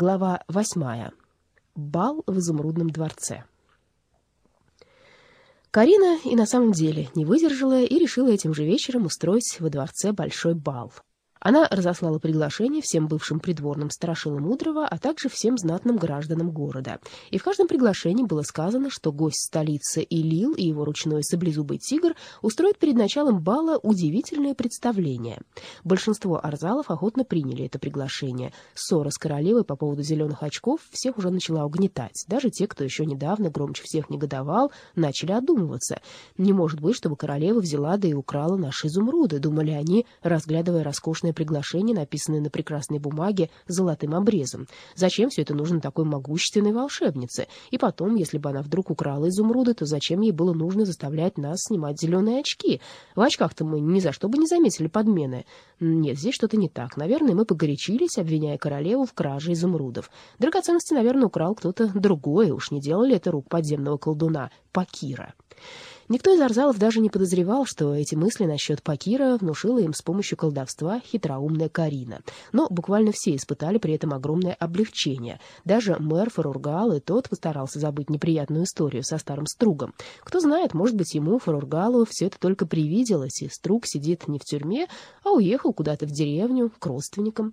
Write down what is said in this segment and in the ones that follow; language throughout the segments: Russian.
Глава восьмая. Бал в изумрудном дворце. Карина и на самом деле не выдержала и решила этим же вечером устроить во дворце большой бал. Она разослала приглашение всем бывшим придворным страшилам Мудрого, а также всем знатным гражданам города. И в каждом приглашении было сказано, что гость столицы Илил и его ручной саблезубый тигр устроят перед началом бала удивительное представление. Большинство арзалов охотно приняли это приглашение. Ссора с королевой по поводу зеленых очков всех уже начала угнетать. Даже те, кто еще недавно громче всех негодовал, начали одумываться. Не может быть, чтобы королева взяла да и украла наши изумруды, думали они, разглядывая роскошные личное приглашение, написанное на прекрасной бумаге золотым обрезом. Зачем все это нужно такой могущественной волшебнице? И потом, если бы она вдруг украла изумруды, то зачем ей было нужно заставлять нас снимать зеленые очки? В очках-то мы ни за что бы не заметили подмены. Нет, здесь что-то не так. Наверное, мы погорячились, обвиняя королеву в краже изумрудов. Драгоценности, наверное, украл кто-то другой. Уж не делали это рук подземного колдуна Пакира. Никто из Арзалов даже не подозревал, что эти мысли насчет Пакира внушила им с помощью колдовства хитроумная Карина. Но буквально все испытали при этом огромное облегчение. Даже мэр Фарургал и тот постарался забыть неприятную историю со старым Стругом. Кто знает, может быть, ему, Фарургалу, все это только привиделось, и Струг сидит не в тюрьме, а уехал куда-то в деревню к родственникам.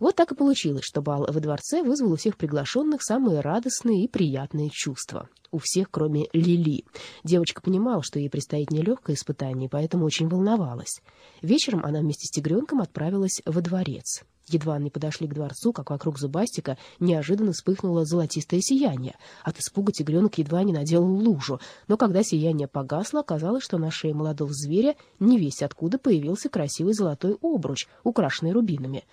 Вот так и получилось, что бал во дворце вызвал у всех приглашенных самые радостные и приятные чувства. У всех, кроме Лили. Девочка понимала, что ей предстоит нелегкое испытание, поэтому очень волновалась. Вечером она вместе с тигренком отправилась во дворец. Едва они подошли к дворцу, как вокруг зубастика неожиданно вспыхнуло золотистое сияние. От испуга тигренок едва не наделал лужу, но когда сияние погасло, оказалось, что на шее молодого зверя не весь откуда появился красивый золотой обруч, украшенный рубинами.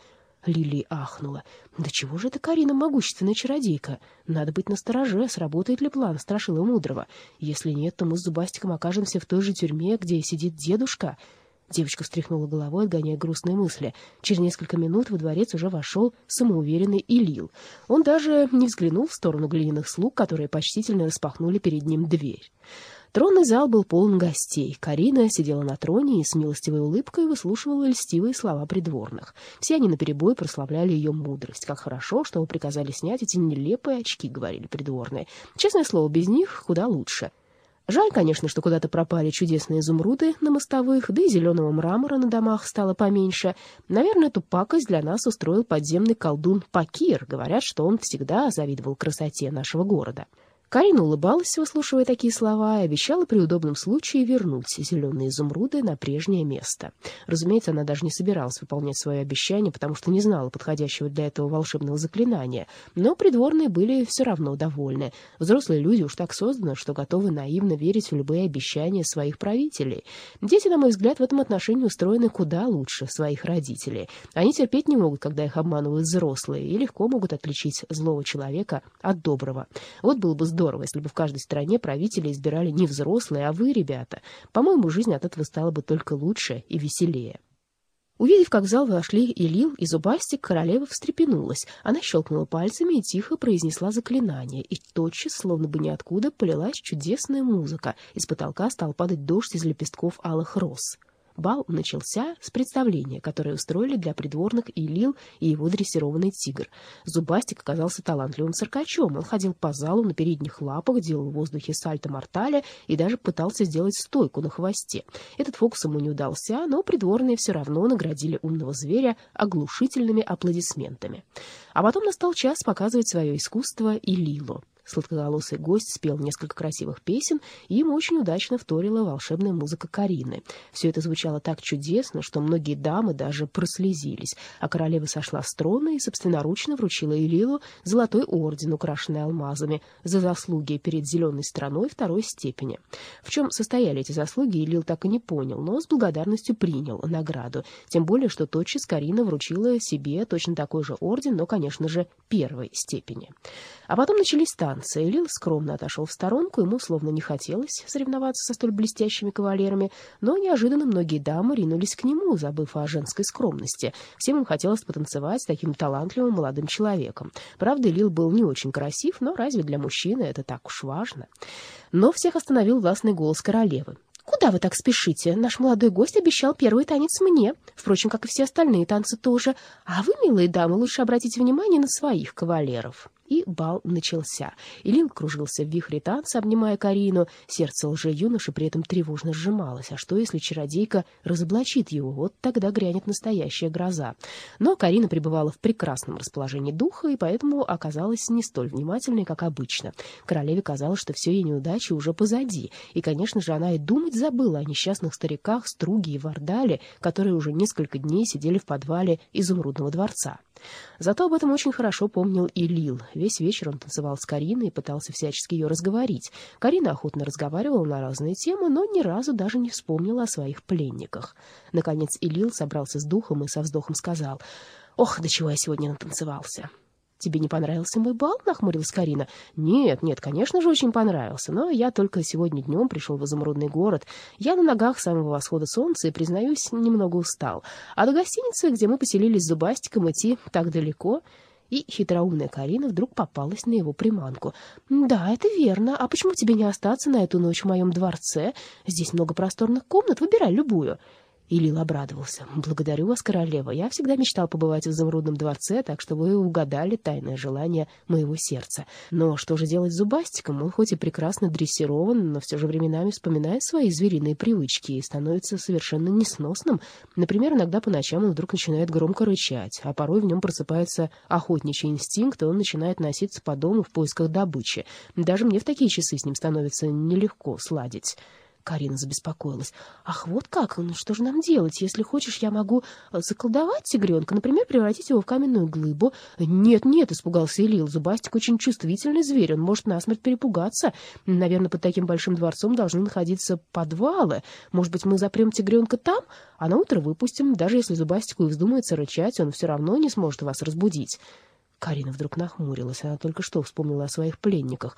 Лили ахнула. «Да чего же это Карина могущественная чародейка? Надо быть настороже, сработает ли план Страшила Мудрого. Если нет, то мы с Зубастиком окажемся в той же тюрьме, где сидит дедушка». Девочка встряхнула головой, отгоняя грустные мысли. Через несколько минут во дворец уже вошел самоуверенный Илил. Он даже не взглянул в сторону глиняных слуг, которые почтительно распахнули перед ним дверь. Тронный зал был полон гостей. Карина сидела на троне и с милостивой улыбкой выслушивала льстивые слова придворных. Все они наперебой прославляли ее мудрость. Как хорошо, что вы приказали снять эти нелепые очки, говорили придворные. Честное слово, без них куда лучше. Жаль, конечно, что куда-то пропали чудесные изумруды на мостовых, да и зеленого мрамора на домах стало поменьше. Наверное, эту пакость для нас устроил подземный колдун Пакир. Говорят, что он всегда завидовал красоте нашего города. Карина улыбалась, выслушивая такие слова, и обещала при удобном случае вернуть зеленые изумруды на прежнее место. Разумеется, она даже не собиралась выполнять свое обещание, потому что не знала подходящего для этого волшебного заклинания. Но придворные были все равно довольны. Взрослые люди уж так созданы, что готовы наивно верить в любые обещания своих правителей. Дети, на мой взгляд, в этом отношении устроены куда лучше своих родителей. Они терпеть не могут, когда их обманывают взрослые, и легко могут отличить злого человека от доброго. Вот было бы здорово, здорово, если бы в каждой стране правители избирали не взрослые, а вы, ребята. По-моему, жизнь от этого стала бы только лучше и веселее. Увидев, как в зал вошли и Лил, и Зубастик, королева встрепенулась. Она щелкнула пальцами и тихо произнесла заклинание, и тотчас, словно бы ниоткуда, полилась чудесная музыка. Из потолка стал падать дождь из лепестков алых роз. Бал начался с представления, которое устроили для придворных и Лил, и его дрессированный тигр. Зубастик оказался талантливым циркачом. Он ходил по залу на передних лапах, делал в воздухе сальто-морталя и даже пытался сделать стойку на хвосте. Этот фокус ему не удался, но придворные все равно наградили умного зверя оглушительными аплодисментами. А потом настал час показывать свое искусство и. Сладкоголосый гость спел несколько красивых песен, и ему очень удачно вторила волшебная музыка Карины. Все это звучало так чудесно, что многие дамы даже прослезились, а королева сошла с трона и собственноручно вручила Элилу золотой орден, украшенный алмазами, за заслуги перед зеленой страной второй степени. В чем состояли эти заслуги, Элил так и не понял, но с благодарностью принял награду, тем более, что тотчас Карина вручила себе точно такой же орден, но, конечно же, первой степени. А потом начались танцы танца, и Лил скромно отошел в сторонку, ему словно не хотелось соревноваться со столь блестящими кавалерами, но неожиданно многие дамы ринулись к нему, забыв о женской скромности. Всем им хотелось потанцевать с таким талантливым молодым человеком. Правда, Лил был не очень красив, но разве для мужчины это так уж важно? Но всех остановил властный голос королевы. куда вы так спешите? Наш молодой гость обещал первый танец мне, впрочем, как и все остальные танцы тоже. А вы, милые дамы, лучше обратите внимание на своих кавалеров» и бал начался. Илин кружился в вихре танца, обнимая Карину. Сердце лже-юноши при этом тревожно сжималось. А что, если чародейка разоблачит его? Вот тогда грянет настоящая гроза. Но Карина пребывала в прекрасном расположении духа и поэтому оказалась не столь внимательной, как обычно. Королеве казалось, что все ее неудачи уже позади. И, конечно же, она и думать забыла о несчастных стариках Струге и Вардале, которые уже несколько дней сидели в подвале Изумрудного дворца. Зато об этом очень хорошо помнил и Лил. Весь вечер он танцевал с Кариной и пытался всячески ее разговорить. Карина охотно разговаривала на разные темы, но ни разу даже не вспомнила о своих пленниках. Наконец Лил собрался с духом и со вздохом сказал, «Ох, до чего я сегодня натанцевался!» «Тебе не понравился мой бал?» — нахмурилась Карина. «Нет, нет, конечно же, очень понравился, но я только сегодня днем пришел в изумрудный город. Я на ногах самого восхода солнца и, признаюсь, немного устал. А до гостиницы, где мы поселились с Зубастиком, идти так далеко...» И хитроумная Карина вдруг попалась на его приманку. «Да, это верно. А почему тебе не остаться на эту ночь в моем дворце? Здесь много просторных комнат. Выбирай любую». И Лил обрадовался. «Благодарю вас, королева. Я всегда мечтал побывать в Изумрудном дворце, так что вы угадали тайное желание моего сердца. Но что же делать с Зубастиком? Он хоть и прекрасно дрессирован, но все же временами вспоминает свои звериные привычки и становится совершенно несносным. Например, иногда по ночам он вдруг начинает громко рычать, а порой в нем просыпается охотничий инстинкт, и он начинает носиться по дому в поисках добычи. Даже мне в такие часы с ним становится нелегко сладить». Карина забеспокоилась. «Ах, вот как? Ну что же нам делать? Если хочешь, я могу э, заколдовать тигренка, например, превратить его в каменную глыбу». «Нет, нет», — испугался Илил. «Зубастик очень чувствительный зверь, он может насмерть перепугаться. Наверное, под таким большим дворцом должны находиться подвалы. Может быть, мы запрем тигренка там, а на утро выпустим. Даже если Зубастику и вздумается рычать, он все равно не сможет вас разбудить». Карина вдруг нахмурилась. Она только что вспомнила о своих пленниках.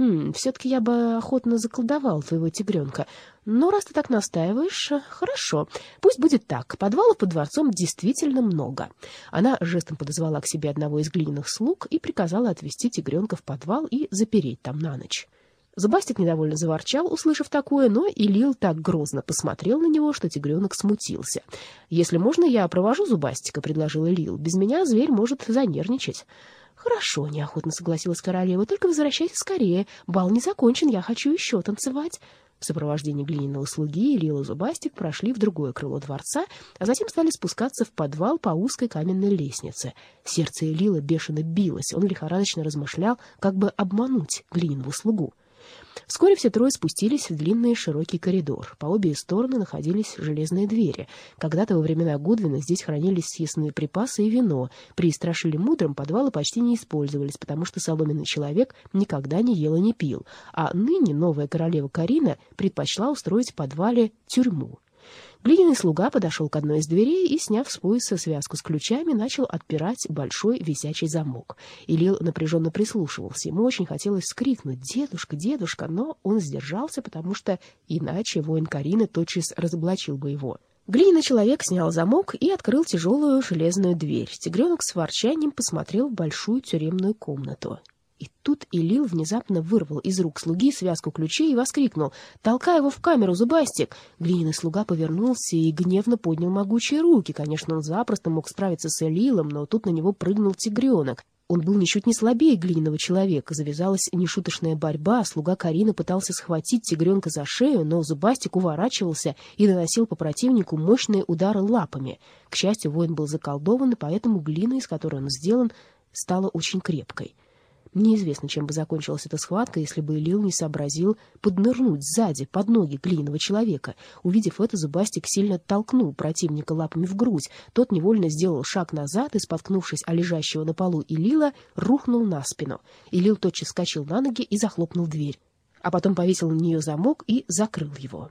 Хм, все-таки я бы охотно заколдовал твоего тигренка. Но раз ты так настаиваешь, хорошо. Пусть будет так. Подвалов под дворцом действительно много. Она жестом подозвала к себе одного из глиняных слуг и приказала отвезти тигренка в подвал и запереть там на ночь. Зубастик недовольно заворчал, услышав такое, но и Лил так грозно посмотрел на него, что тигренок смутился. «Если можно, я провожу Зубастика», — предложила Лил. «Без меня зверь может занервничать». «Хорошо», — неохотно согласилась королева, — «только возвращайся скорее. Бал не закончен, я хочу еще танцевать». В сопровождении глиняного слуги Лила Зубастик прошли в другое крыло дворца, а затем стали спускаться в подвал по узкой каменной лестнице. Сердце Лила бешено билось, он лихорадочно размышлял, как бы обмануть глиняного слугу. Вскоре все трое спустились в длинный широкий коридор. По обе стороны находились железные двери. Когда-то во времена Гудвина здесь хранились съестные припасы и вино. При Страшиле Мудром подвалы почти не использовались, потому что соломенный человек никогда не ел и не пил. А ныне новая королева Карина предпочла устроить в подвале тюрьму. Глиняный слуга подошел к одной из дверей и, сняв с пояса связку с ключами, начал отпирать большой висячий замок. Илил напряженно прислушивался. Ему очень хотелось вскрикнуть «Дедушка, дедушка!», но он сдержался, потому что иначе воин Карины тотчас разоблачил бы его. Глиняный человек снял замок и открыл тяжелую железную дверь. Тигренок с ворчанием посмотрел в большую тюремную комнату. И тут Илил внезапно вырвал из рук слуги связку ключей и воскликнул «Толкай его в камеру, зубастик!» Глиняный слуга повернулся и гневно поднял могучие руки. Конечно, он запросто мог справиться с Элилом, но тут на него прыгнул тигренок. Он был ничуть не слабее глиняного человека. Завязалась нешуточная борьба. Слуга Карина пытался схватить тигренка за шею, но зубастик уворачивался и наносил по противнику мощные удары лапами. К счастью, воин был заколдован, и поэтому глина, из которой он сделан, стала очень крепкой. Неизвестно, чем бы закончилась эта схватка, если бы Лил не сообразил поднырнуть сзади, под ноги глиняного человека. Увидев это, Зубастик сильно толкнул противника лапами в грудь. Тот невольно сделал шаг назад и, споткнувшись о лежащего на полу Илила, рухнул на спину. Илил тотчас вскочил на ноги и захлопнул дверь. А потом повесил на нее замок и закрыл его.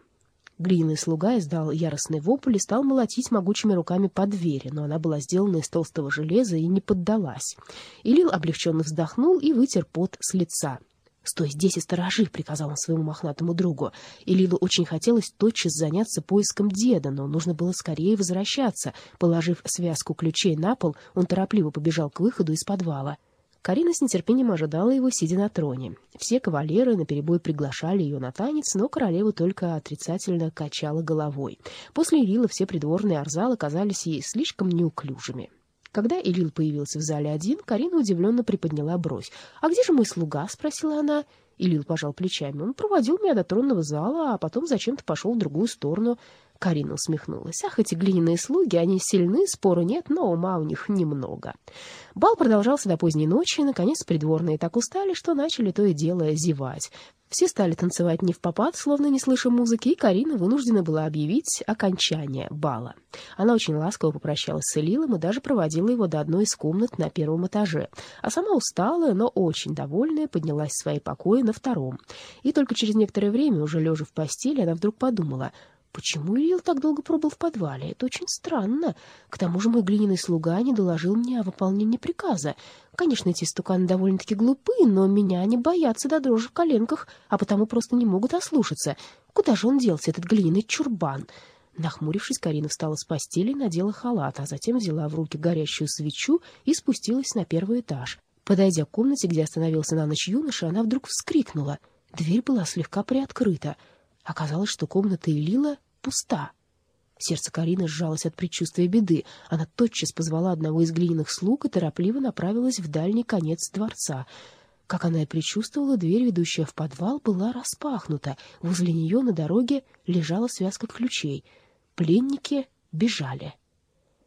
Глиняный слуга издал яростный вопль и стал молотить могучими руками по двери, но она была сделана из толстого железа и не поддалась. Илил облегченно вздохнул и вытер пот с лица. «Стой здесь и сторожи», — приказал он своему мохнатому другу. И Лилу очень хотелось тотчас заняться поиском деда, но нужно было скорее возвращаться. Положив связку ключей на пол, он торопливо побежал к выходу из подвала. Карина с нетерпением ожидала его, сидя на троне. Все кавалеры наперебой приглашали ее на танец, но королева только отрицательно качала головой. После Ирила все придворные арзалы казались ей слишком неуклюжими. Когда Элил появился в зале один, Карина удивленно приподняла бровь. «А где же мой слуга?» — спросила она. Илил пожал плечами. Он проводил меня до тронного зала, а потом зачем-то пошел в другую сторону. Карина усмехнулась. Ах, эти глиняные слуги, они сильны, спору нет, но ума у них немного. Бал продолжался до поздней ночи, и, наконец, придворные так устали, что начали то и дело зевать. Все стали танцевать не в попад, словно не слыша музыки, и Карина вынуждена была объявить окончание бала. Она очень ласково попрощалась с Элилом и даже проводила его до одной из комнат на первом этаже. А сама усталая, но очень довольная, поднялась в свои покои на втором. И только через некоторое время, уже лежа в постели, она вдруг подумала — Почему Ильил так долго пробыл в подвале? Это очень странно. К тому же мой глиняный слуга не доложил мне о выполнении приказа. Конечно, эти стуканы довольно-таки глупы, но меня они боятся до дрожи в коленках, а потому просто не могут ослушаться. Куда же он делся, этот глиняный чурбан? Нахмурившись, Карина встала с постели надела халат, а затем взяла в руки горящую свечу и спустилась на первый этаж. Подойдя к комнате, где остановился на ночь юноша, она вдруг вскрикнула. Дверь была слегка приоткрыта. Оказалось, что комната Элила пуста. Сердце Карины сжалось от предчувствия беды. Она тотчас позвала одного из глиняных слуг и торопливо направилась в дальний конец дворца. Как она и предчувствовала, дверь, ведущая в подвал, была распахнута. Возле нее на дороге лежала связка ключей. Пленники бежали.